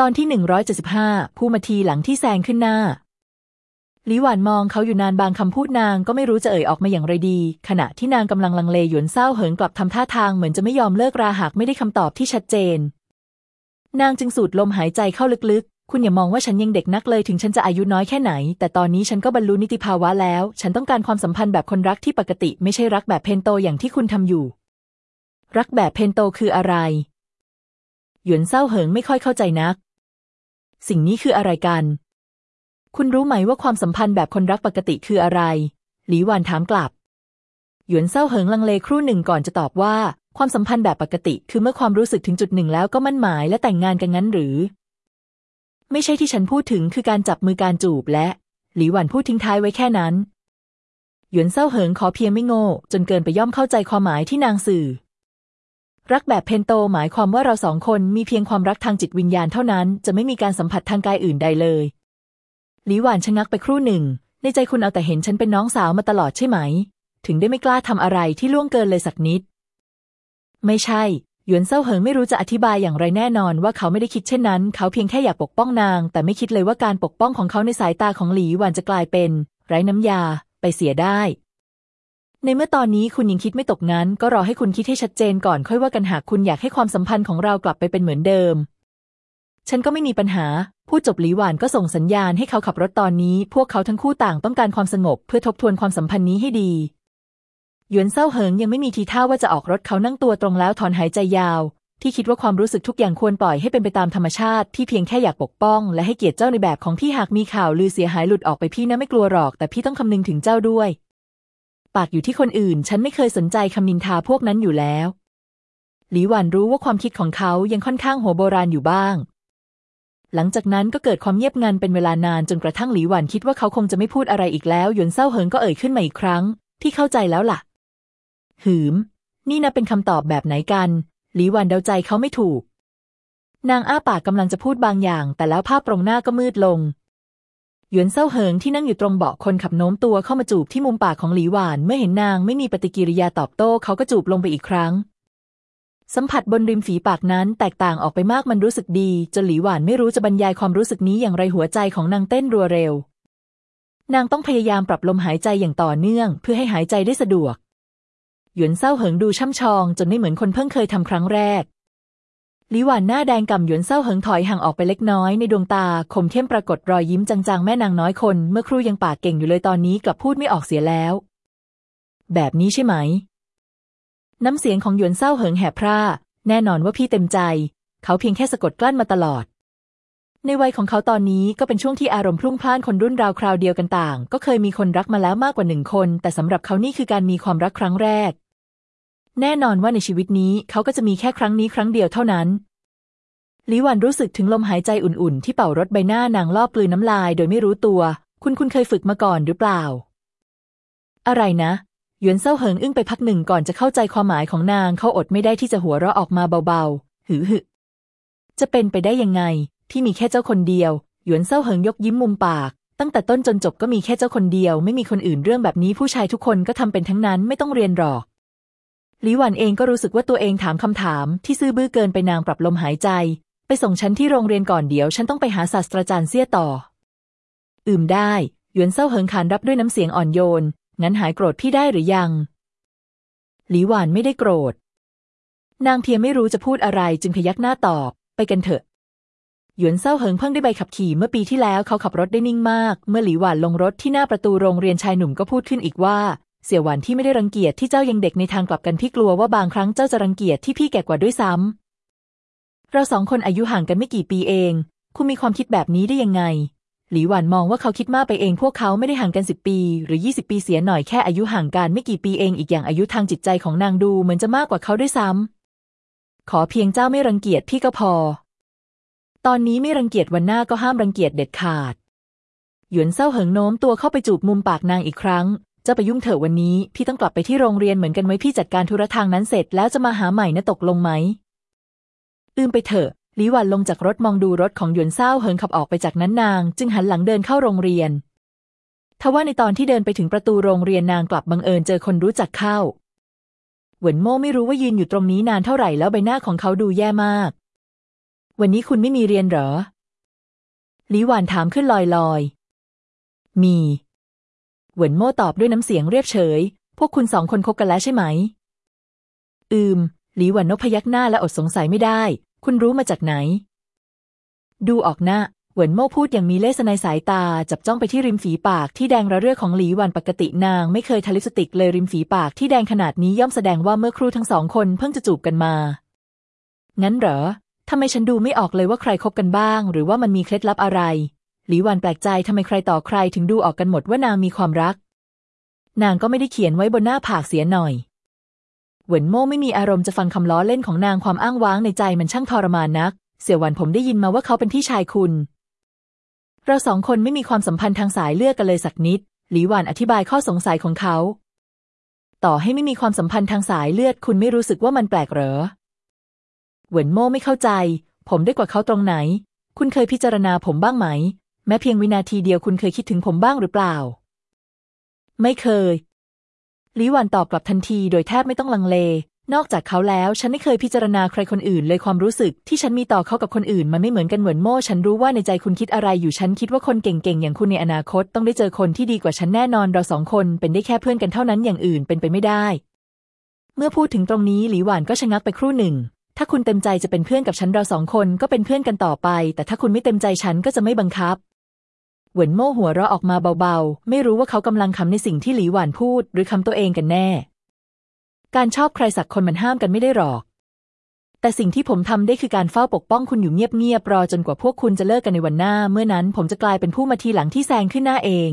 ตอนที่หนึ่งร้อยเจ็ดสิบห้าผู้มาทีหลังที่แซงขึ้นหน้า หลิหวานมองเขาอยู่นานบางคำพูดนางก็ไม่รู้จะเอ่ยออกมาอย่างไรดี ขณะที่นางกำลังลังเลหยวนเศร้าเหิงกลับทำท่าทางเหมือนจะไม่ยอมเลิกราหากไม่ได้คำตอบที่ชัดเจน นางจึงสูดลมหายใจเข้าลึกๆ คุณอย่ามองว่าฉันยังเด็กนักเลยถึงฉันจะอายุน้อยแค่ไหน แต่ตอนนี้ฉันก็บรรลุนิติภาวะแล้ว ฉันต้องการความสัมพันธ์แบบคนรักที่ปกติไม่ใช่รักแบบเพนโตอย่างที่คุณทำอยู่ รักแบบเพนโตคืออะไรหยวนเศร้าเหิงไม่ค่อยเข้าใจนัก สิ่งนี้คืออะไรกัน คุณรู้ไหมว่าความสัมพันธ์แบบคนรักปกติคืออะไร หลีหวานถามกลับ หยวนเศร้าเหิงลังเลครู่หนึ่งก่อนจะตอบว่า ความสัมพันธ์แบบปกติ คือเมื่อความรู้สึกถึงจุดหนึ่งแล้วก็มั่นหมายและแต่งงานกันงั้นหรือ ไม่ใช่ที่ฉันพูดถึงคือการจับมือการจูบและ หลีหวันพูดทิ้งท้ายไว้แค่นั้น หยวนเศร้าเหิงขอเพียงไม่โง่จนเกินไปย่อมเข้าใจความหมายที่นางสื่อ รักแบบเพนโตหมายความว่าเราสองคนมีเพียงความรักทางจิตวิญญาณเท่านั้น จะไม่มีการสัมผัสทางกายอื่นใดเลย หลีหวานชะงักไปครู่หนึ่ง ในใจคุณเอาแต่เห็นฉันเป็นน้องสาวมาตลอดใช่ไหม ถึงได้ไม่กล้าทำอะไรที่ล่วงเกินเลยสักนิด ไม่ใช่ หยวนเซาเหิงไม่รู้จะอธิบายอย่างไรแน่นอนว่าเขาไม่ได้คิดเช่นนั้น เขาเพียงแค่อยากปกป้องนาง แต่ไม่คิดเลยว่าการปกป้องของเขาในสายตาของหลีหวานจะกลายเป็น ไร้น้ำยา ไปเสียได้ ในเมื่อตอนนี้คุณยังคิดไม่ตกงั้น ก็รอให้คุณคิดให้ชัดเจนก่อนค่อยว่ากันหากคุณอยากให้ความสัมพันธ์ของเรากลับไปเป็นเหมือนเดิม ฉันก็ไม่มีปัญหาพูดจบหลีหวานก็ส่งสัญญาณให้เขาขับรถตอนนี้ พวกเขาทั้งคู่ต่างต้องการความสงบ เพื่อทบทวนความสัมพันธ์นี้ให้ดีหยวนเซาเหิงยังไม่มีทีท่าว่าจะออกรถเขานั่งตัวตรงแล้วถอนหายใจยาว ที่คิดว่าความรู้สึกทุกอย่างควรปล่อยให้เป็นไปตามธรรมชาติที่เพียงแค่อยากปกป้อง และให้เกียรติเจ้าในแบบของพี่หากมีข่าวลือเสียหายหลุดออกไปพี่นะไม่กลัวหรอก แต่พี่ต้องคำนึงถึงเจ้าด้วย ปากอยู่ที่คนอื่น ฉันไม่เคยสนใจคำนินทาพวกนั้นอยู่แล้ว หลีหวันรู้ว่าความคิดของเขายังค่อนข้างหัวโบราณอยู่บ้าง หลังจากนั้นก็เกิดความเงียบงันเป็นเวลานานจนกระทั่งหลีหวันคิดว่าเขาคงจะไม่พูดอะไรอีกแล้ว หยวนเศร้าเหิงก็เอ่ยขึ้นมาอีกครั้ง ที่เข้าใจแล้วล่ะ หืม นี่นะเป็นคำตอบแบบไหนกัน หลีหวันเดาใจเขาไม่ถูก นางอ้าปากกำลังจะพูดบางอย่าง แต่แล้วภาพตรงหน้าก็มืดลง หยวนเซาเหิงที่นั่งอยู่ตรงเบาะคนขับโน้มตัวเข้ามาจูบที่มุมปากของหลีหวาน เมื่อเห็นนางไม่มีปฏิกิริยาตอบโต้เขาก็จูบลงไปอีกครั้ง สัมผัสบนริมฝีปากนั้นแตกต่างออกไปมากมันรู้สึกดี จนหลีหวานไม่รู้จะบรรยายความรู้สึกนี้อย่างไรหัวใจของนางเต้นรัวเร็ว นางต้องพยายามปรับลมหายใจอย่างต่อเนื่อง เพื่อให้หายใจได้สะดวกหยวนเศร้าเหิงดูช่ำชอง จนไม่เหมือนคนเพิ่งเคยทำครั้งแรก หลิหวานหน้าแดงก่ำหยวนเศร้าเหิงถอยห่างออกไปเล็กน้อยในดวงตาคมเข้มปรากฏรอยยิ้มจางๆ แม่นางน้อยคน เมื่อครู่ยังปากเก่งอยู่เลยตอนนี้กลับพูดไม่ออกเสียแล้ว แบบนี้ใช่ไหม น้ำเสียงของหยวนเศร้าเหิงแหบพร่าแน่นอนว่าพี่เต็มใจ เขาเพียงแค่สะกดกลั้นมาตลอด ในวัยของเขาตอนนี้ก็เป็นช่วงที่อารมณ์พลุ่งพล่านคนรุ่นราวคราวเดียวกันต่าง ก็เคยมีคนรักมาแล้วมากกว่าหนึ่งคน แต่สำหรับเขานี่คือการมีความรักครั้งแรก แน่นอนว่าในชีวิตนี้เขาก็จะมีแค่ครั้งนี้ครั้งเดียวเท่านั้นลิวันรู้สึกถึงลมหายใจอุ่นๆ ที่เป่ารถใบหน้านางลอบกลืนน้ำลายโดยไม่รู้ตัว คุณคุณเคยฝึกมาก่อนหรือเปล่า อะไรนะหยวนเซาเหิงอึ้งไปพักหนึ่งก่อนจะเข้าใจความหมายของนางเขาอดไม่ได้ที่จะหัวเราะออกมาเบาๆ หือหึจะเป็นไปได้ยังไง ที่มีแค่เจ้าคนเดียว หยวนเซาเหิงยกยิ้มมุมปาก ตั้งแต่ต้นจนจบก็มีแค่เจ้าคนเดียว ไม่มีคนอื่นเรื่องแบบนี้ผู้ชายทุกคนก็ทำเป็นทั้งนั้นไม่ต้องเรียนหรอก หลิหวันเองก็รู้สึกว่าตัวเองถามคำถามที่ซื่อบื้อเกินไปนางปรับลมหายใจ ไปส่งฉันที่โรงเรียนก่อนเดี๋ยว ฉันต้องไปหาศาสตราจารย์เสี้ยต่อ อืมได้ หยวนเศร้าเหิงขานรับด้วยน้ำเสียงอ่อนโยน งั้นหายโกรธพี่ได้หรือยัง หลีหวานไม่ได้โกรธ นางเพียงไม่รู้จะพูดอะไรจึงพยักหน้าตอบ ไปกันเถอะ หยวนเศร้าเหิงเพิ่งได้ใบขับขี่เมื่อปีที่แล้วเขาขับรถได้นิ่งมาก เมื่อหลีหวานลงรถที่หน้าประตูโรงเรียนชายหนุ่มก็พูดขึ้นอีกว่า เสี่ยวหวานที่ไม่ได้รังเกียจที่เจ้ายังเด็กในทางกลับกันพี่กลัวว่าบางครั้งเจ้าจะรังเกียจที่พี่แก่กว่าด้วยซ้ำเราสองคนอายุห่างกันไม่กี่ปีเอง คุณมีความคิดแบบนี้ได้ยังไง หลีหวานมองว่าเขาคิดมากไปเอง พวกเขาไม่ได้ห่างกันสิบปี หรือยี่สิบปีเสียหน่อยแค่อายุห่างกันไม่กี่ปีเองอีกอย่างอายุทางจิตใจของนางดูเหมือนจะมากกว่าเขาด้วยซ้ำขอเพียงเจ้าไม่รังเกียจพี่ก็พอ ตอนนี้ไม่รังเกียจวันหน้าก็ห้ามรังเกียจเด็ดขาดหยวนเศร้าเหิงโน้มตัวเข้าไปจูบมุมปากนางอีกครั้ง เจ้าไปยุ่งเถอะวันนี้ พี่ต้องกลับไปที่โรงเรียนเหมือนกันไว้พี่จัดการธุระทางนั้นเสร็จแล้วจะมาหาใหม่นะตกลงไหมลืมไปเถอะลีหวันลงจากรถมองดูรถของหยวนเศร้าเหิงขับออกไปจากนั้นนาง จึงหันหลังเดินเข้าโรงเรียน ทว่าในตอนที่เดินไปถึงประตูโรงเรียนนางกลับบังเอิญเจอคนรู้จักเข้า เหวินโม่ไม่รู้ว่ายืนอยู่ตรงนี้นานเท่าไหร่แล้วใบหน้าของเขาดูแย่มาก วันนี้คุณไม่มีเรียนเหรอลีหวานถามขึ้นลอยลอยๆมี เหวินโม่ตอบด้วยน้ำเสียงเรียบเฉย พวกคุณสองคนคบกันแล้วใช่ไหม อืม หลีหวันนพยักหน้าและอดสงสัยไม่ได้ คุณรู้มาจากไหน ดูออกหน้าเหวินโม่พูดอย่างมีเลสในสายตา จับจ้องไปที่ริมฝีปากที่แดงระเรื่อของหลีหวันปกตินาง ไม่เคยทาลิปสติกเลยริมฝีปากที่แดงขนาดนี้ย่อมแสดงว่าเมื่อครูทั้งสองคนเพิ่งจะจูบกันมา งั้นเหรอทำไมฉันดูไม่ออกเลยว่าใครคบกันบ้าง หรือว่ามันมีเคล็ดลับอะไร หลีหวันแปลกใจทำไมใครต่อใครถึงดูออกกันหมดว่านางมีความรัก นางก็ไม่ได้เขียนไว้บนหน้าผากเสียหน่อย เหวินโม่ไม่มีอารมณ์จะฟังคำล้อเล่นของนางความอ้างว้างในใจมันช่างทรมานนัก เสี่ยวหวันผมได้ยินมาว่าเขาเป็นพี่ชายคุณ เราสองคนไม่มีความสัมพันธ์ทางสายเลือดกันเลยสักนิด หลีหวานอธิบายข้อสงสัยของเขา ต่อให้ไม่มีความสัมพันธ์ทางสายเลือดคุณไม่รู้สึกว่ามันแปลกเหรอ เหวินโม่ไม่เข้าใจ ผมได้กว่าเขาตรงไหน คุณเคยพิจารณาผมบ้างไหม แม้เพียงวินาทีเดียวคุณเคยคิดถึงผมบ้างหรือเปล่า ไม่เคยลีหวันตอบกลับทันทีโดยแทบไม่ต้องลังเล นอกจากเขาแล้วฉันไม่เคยพิจารณาใครคนอื่นเลยความรู้สึกที่ฉันมีต่อเขากับคนอื่น มันไม่เหมือนกันเหมือนโม่ ฉันรู้ว่าในใจคุณคิดอะไรอยู่ฉันคิดว่าคนเก่งๆอย่างคุณในอนาคตต้องได้เจอคนที่ดีกว่าฉันแน่นอนเราสองคนเป็นได้แค่เพื่อนกันเท่านั้นอย่างอื่นเป็นไปไม่ได้ เมื่อพูดถึงตรงนี้หลีหวานก็ชะงักไปครู่หนึ่ง ถ้าคุณเต็มใจจะเป็นเพื่อนกับฉันเราสองคนก็เป็นเพื่อนกันต่อไป แต่ถ้าคุณไม่เต็มใจฉันก็จะไม่บังคับ เหวินโม่หัวเราะออกมาเบาๆ ไม่รู้ว่าเขากำลังคำในสิ่งที่หลีหวานพูด หรือคำตัวเองกันแน่ การชอบใครสักคนมันห้ามกันไม่ได้หรอก แต่สิ่งที่ผมทำได้คือการเฝ้าปกป้องคุณอยู่เงียบๆรอจนกว่าพวกคุณจะเลิกกันในวันหน้า เมื่อนั้นผมจะกลายเป็นผู้มาทีหลังที่แซงขึ้นหน้าเอง